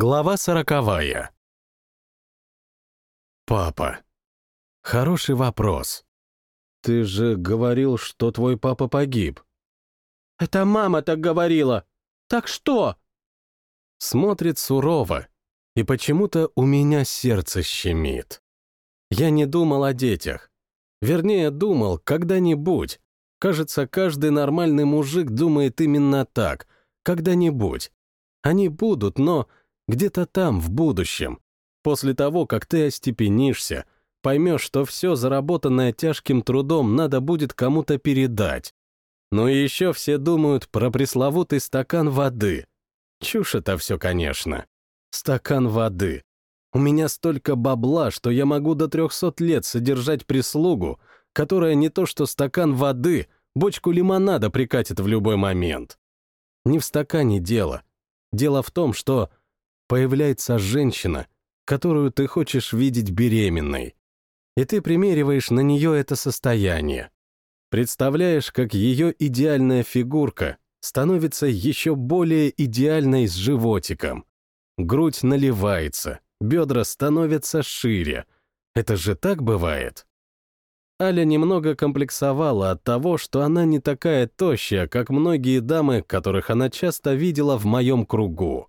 Глава сороковая. Папа. Хороший вопрос. Ты же говорил, что твой папа погиб. Это мама так говорила. Так что? Смотрит сурово, и почему-то у меня сердце щемит. Я не думал о детях. Вернее, думал, когда-нибудь. Кажется, каждый нормальный мужик думает именно так. Когда-нибудь. Они будут, но где-то там, в будущем. После того, как ты остепенишься, поймешь, что все заработанное тяжким трудом надо будет кому-то передать. И еще все думают про пресловутый стакан воды. Чушь это все, конечно. Стакан воды. У меня столько бабла, что я могу до 300 лет содержать прислугу, которая не то что стакан воды, бочку лимонада прикатит в любой момент. Не в стакане дело. Дело в том, что появляется женщина, которую ты хочешь видеть беременной, и ты примериваешь на нее это состояние. Представляешь, как ее идеальная фигурка становится еще более идеальной с животиком. Грудь наливается, бедра становятся шире. Это же так бывает? Аля немного комплексовала от того, что она не такая тощая, как многие дамы, которых она часто видела в моем кругу.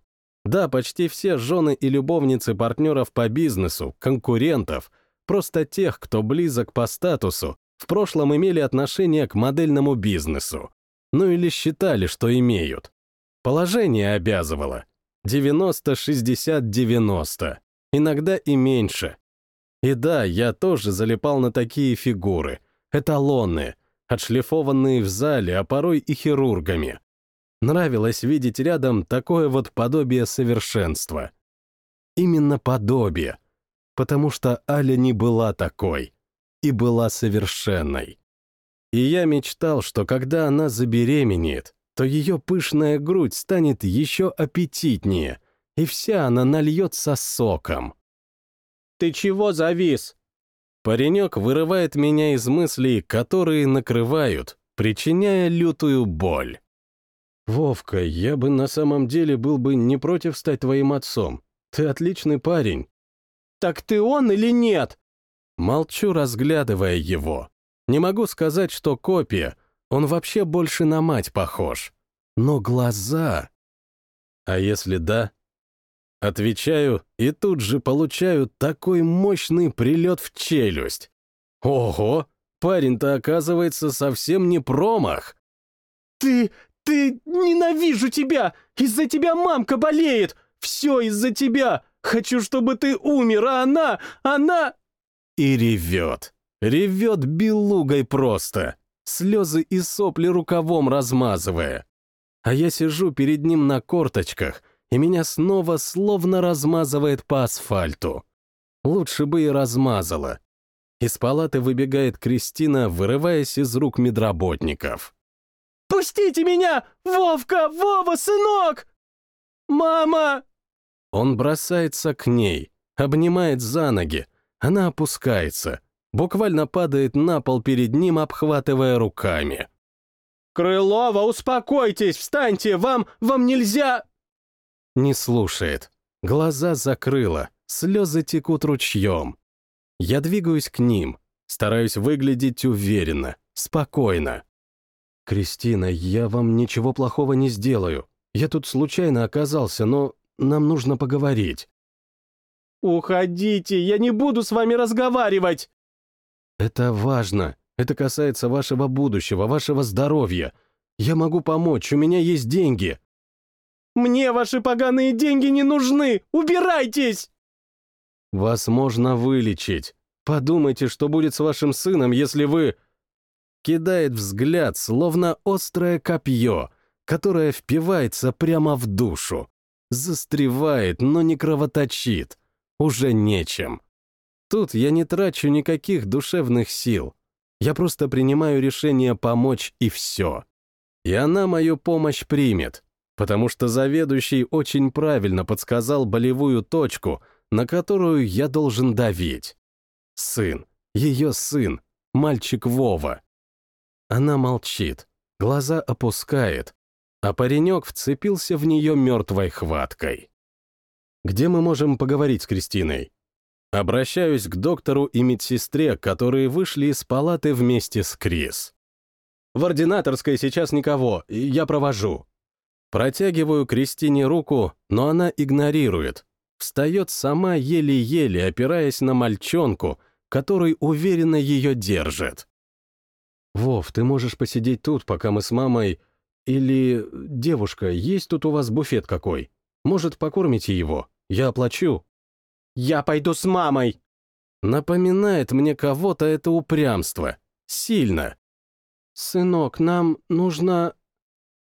Да, почти все жены и любовницы партнеров по бизнесу, конкурентов, просто тех, кто близок по статусу, в прошлом имели отношение к модельному бизнесу. Ну или считали, что имеют. Положение обязывало. 90-60-90. Иногда и меньше. И да, я тоже залипал на такие фигуры. Эталонные, отшлифованные в зале, а порой и хирургами. Нравилось видеть рядом такое вот подобие совершенства. Именно подобие, потому что Аля не была такой и была совершенной. И я мечтал, что когда она забеременеет, то ее пышная грудь станет еще аппетитнее, и вся она нальется соком. «Ты чего завис?» Паренек вырывает меня из мыслей, которые накрывают, причиняя лютую боль. «Вовка, я бы на самом деле был бы не против стать твоим отцом. Ты отличный парень». «Так ты он или нет?» Молчу, разглядывая его. Не могу сказать, что копия. Он вообще больше на мать похож. Но глаза... А если да? Отвечаю и тут же получаю такой мощный прилет в челюсть. Ого, парень-то оказывается совсем не промах. «Ты... «Ты... ненавижу тебя! Из-за тебя мамка болеет! Все из-за тебя! Хочу, чтобы ты умер, а она... она...» И ревет. Ревет белугой просто, слезы и сопли рукавом размазывая. А я сижу перед ним на корточках, и меня снова словно размазывает по асфальту. Лучше бы и размазала. Из палаты выбегает Кристина, вырываясь из рук медработников. Пустите меня! Вовка! Вова, сынок! Мама!» Он бросается к ней, обнимает за ноги. Она опускается, буквально падает на пол перед ним, обхватывая руками. «Крылова, успокойтесь! Встаньте! Вам... вам нельзя...» Не слушает. Глаза закрыла, слезы текут ручьем. Я двигаюсь к ним, стараюсь выглядеть уверенно, спокойно. «Кристина, я вам ничего плохого не сделаю. Я тут случайно оказался, но нам нужно поговорить». «Уходите, я не буду с вами разговаривать!» «Это важно. Это касается вашего будущего, вашего здоровья. Я могу помочь, у меня есть деньги». «Мне ваши поганые деньги не нужны! Убирайтесь!» «Вас можно вылечить. Подумайте, что будет с вашим сыном, если вы...» кидает взгляд, словно острое копье, которое впивается прямо в душу. Застревает, но не кровоточит. Уже нечем. Тут я не трачу никаких душевных сил. Я просто принимаю решение помочь, и все. И она мою помощь примет, потому что заведующий очень правильно подсказал болевую точку, на которую я должен давить. Сын, ее сын, мальчик Вова. Она молчит, глаза опускает, а паренек вцепился в нее мертвой хваткой. Где мы можем поговорить с Кристиной? Обращаюсь к доктору и медсестре, которые вышли из палаты вместе с Крис. В ординаторской сейчас никого, я провожу. Протягиваю Кристине руку, но она игнорирует. Встает сама еле-еле, опираясь на мальчонку, который уверенно ее держит. «Вов, ты можешь посидеть тут, пока мы с мамой... Или, девушка, есть тут у вас буфет какой? Может, покормите его? Я оплачу». «Я пойду с мамой!» Напоминает мне кого-то это упрямство. Сильно. «Сынок, нам нужно...»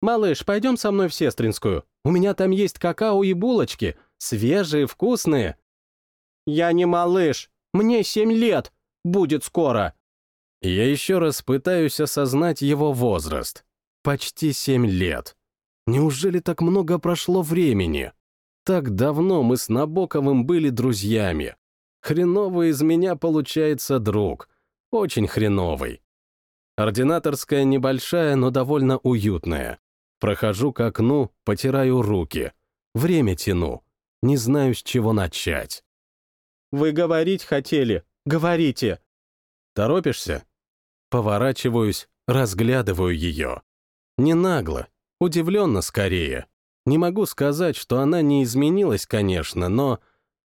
«Малыш, пойдем со мной в Сестринскую. У меня там есть какао и булочки. Свежие, вкусные». «Я не малыш. Мне семь лет. Будет скоро». Я еще раз пытаюсь осознать его возраст. Почти семь лет. Неужели так много прошло времени? Так давно мы с Набоковым были друзьями. Хреновый из меня получается друг. Очень хреновый. Ординаторская небольшая, но довольно уютная. Прохожу к окну, потираю руки. Время тяну. Не знаю, с чего начать. «Вы говорить хотели? Говорите!» «Торопишься?» Поворачиваюсь, разглядываю ее. Не нагло, удивленно скорее. Не могу сказать, что она не изменилась, конечно, но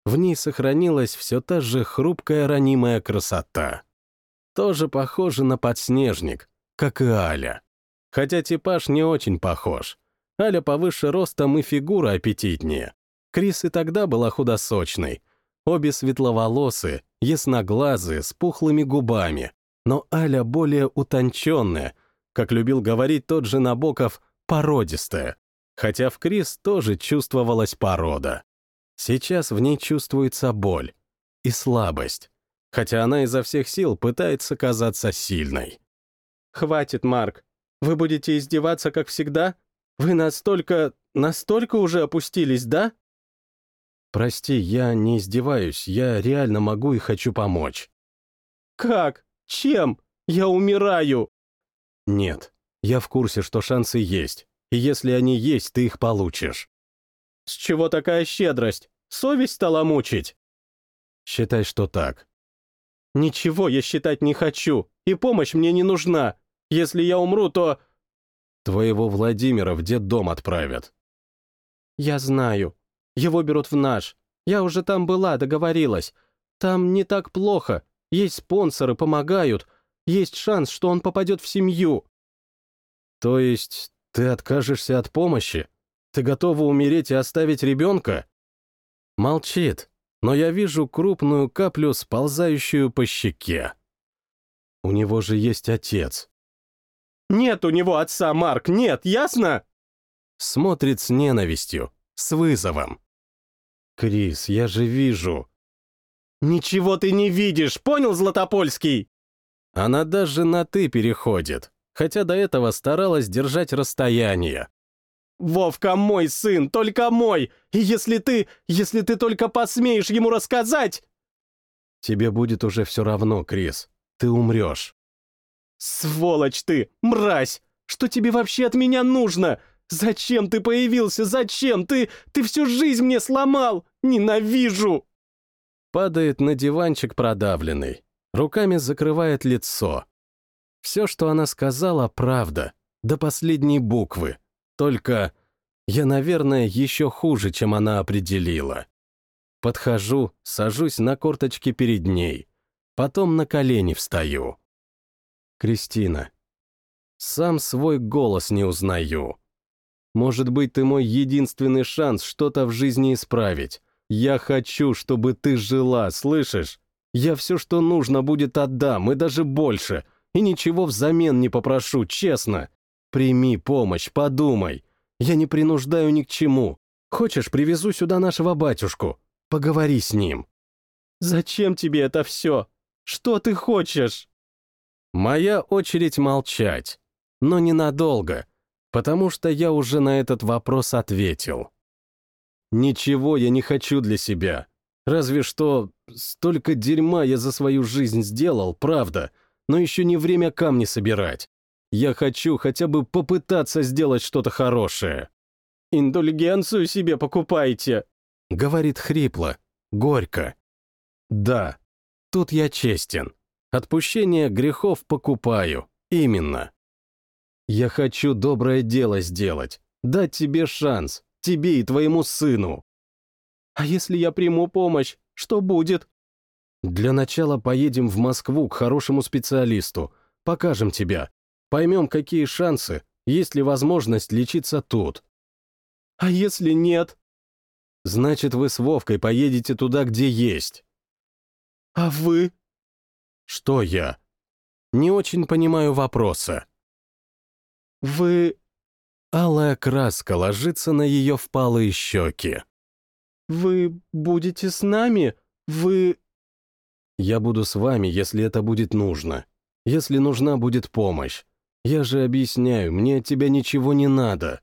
в ней сохранилась все та же хрупкая ранимая красота тоже похожа на подснежник, как и Аля. Хотя типаж не очень похож. Аля повыше ростом и фигура аппетитнее. Крис и тогда была худосочной. Обе светловолосые, ясноглазые, с пухлыми губами. Но Аля более утонченная, как любил говорить тот же Набоков, породистая. Хотя в Крис тоже чувствовалась порода. Сейчас в ней чувствуется боль и слабость хотя она изо всех сил пытается казаться сильной. «Хватит, Марк. Вы будете издеваться, как всегда? Вы настолько, настолько уже опустились, да?» «Прости, я не издеваюсь, я реально могу и хочу помочь». «Как? Чем? Я умираю!» «Нет, я в курсе, что шансы есть, и если они есть, ты их получишь». «С чего такая щедрость? Совесть стала мучить?» «Считай, что так. Ничего я считать не хочу, и помощь мне не нужна. Если я умру, то... Твоего Владимира в детдом отправят. Я знаю. Его берут в наш. Я уже там была, договорилась. Там не так плохо. Есть спонсоры, помогают. Есть шанс, что он попадет в семью. То есть ты откажешься от помощи? Ты готова умереть и оставить ребенка? Молчит, но я вижу крупную каплю, сползающую по щеке. У него же есть отец. «Нет у него отца, Марк, нет, ясно?» Смотрит с ненавистью, с вызовом. «Крис, я же вижу». «Ничего ты не видишь, понял, Златопольский?» Она даже на «ты» переходит, хотя до этого старалась держать расстояние. Вовка мой сын, только мой! И если ты, если ты только посмеешь ему рассказать...» «Тебе будет уже все равно, Крис. Ты умрешь». «Сволочь ты, мразь! Что тебе вообще от меня нужно? Зачем ты появился? Зачем? Ты, ты всю жизнь мне сломал! Ненавижу!» Падает на диванчик продавленный. Руками закрывает лицо. Все, что она сказала, правда. До последней буквы. Только я, наверное, еще хуже, чем она определила. Подхожу, сажусь на корточки перед ней. Потом на колени встаю. Кристина. Сам свой голос не узнаю. Может быть, ты мой единственный шанс что-то в жизни исправить. Я хочу, чтобы ты жила, слышишь? Я все, что нужно, будет отдам, и даже больше. И ничего взамен не попрошу, честно. Прими помощь, подумай. Я не принуждаю ни к чему. Хочешь, привезу сюда нашего батюшку. Поговори с ним. Зачем тебе это все? Что ты хочешь? Моя очередь молчать. Но ненадолго, потому что я уже на этот вопрос ответил. Ничего я не хочу для себя. Разве что столько дерьма я за свою жизнь сделал, правда, но еще не время камни собирать. Я хочу хотя бы попытаться сделать что-то хорошее. Индульгенцию себе покупайте. Говорит хрипло, горько. Да, тут я честен. Отпущение грехов покупаю. Именно. Я хочу доброе дело сделать, дать тебе шанс, тебе и твоему сыну. А если я приму помощь, что будет? Для начала поедем в Москву к хорошему специалисту, покажем тебя, поймем, какие шансы, есть ли возможность лечиться тут. А если нет? Значит, вы с Вовкой поедете туда, где есть. А вы? Что я? Не очень понимаю вопроса. Вы... Алая краска ложится на ее впалые щеки. Вы будете с нами? Вы... Я буду с вами, если это будет нужно. Если нужна будет помощь. Я же объясняю, мне от тебя ничего не надо.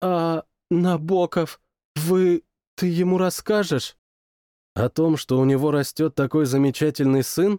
А Набоков, вы... ты ему расскажешь? О том, что у него растет такой замечательный сын?